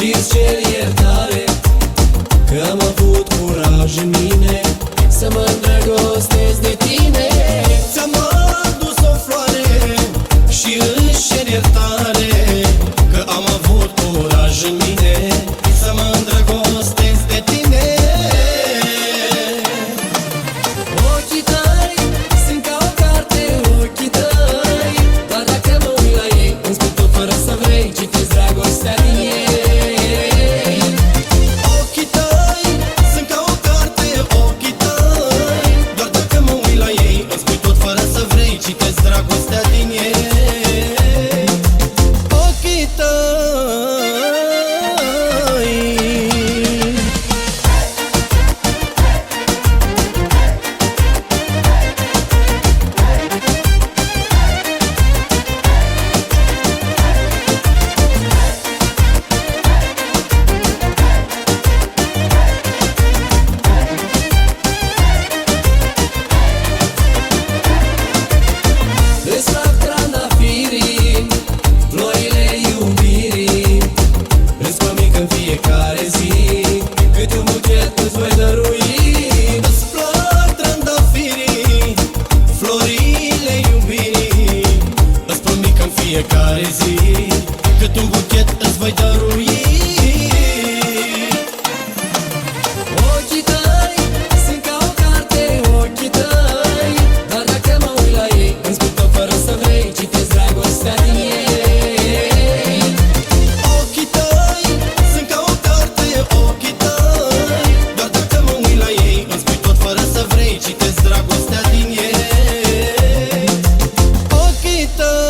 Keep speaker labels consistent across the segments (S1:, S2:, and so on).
S1: și-ți cer iertare Că am avut curaj în mine Să mă îndrăgostesc de tine. fiecare zi Cât un buchet îți voi dărui. Dar dacă mă uit la ei, îmi fără să vrei Citesc dragostea din ei.
S2: Ochii tăi sunt ca o carte, ochii tăi dacă mă uit la ei, îmi fără să vrei Citesc dragostea din ei. Ochii tăi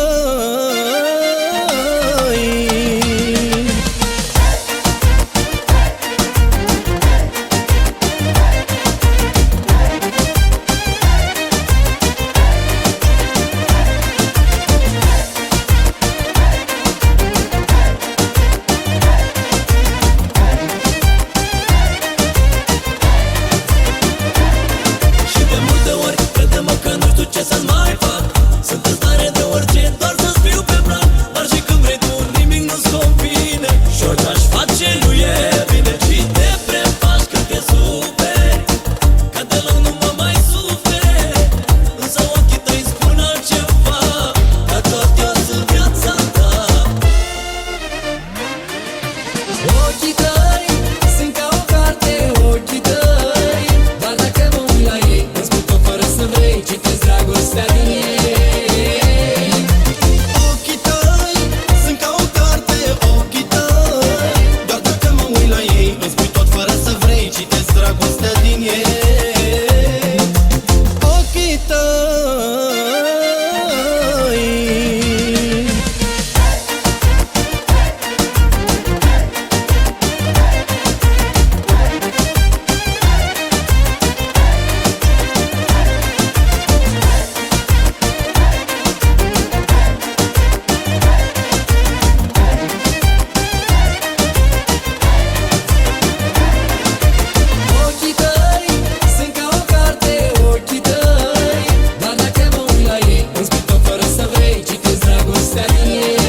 S2: Citesc dragostea din ei. yeah.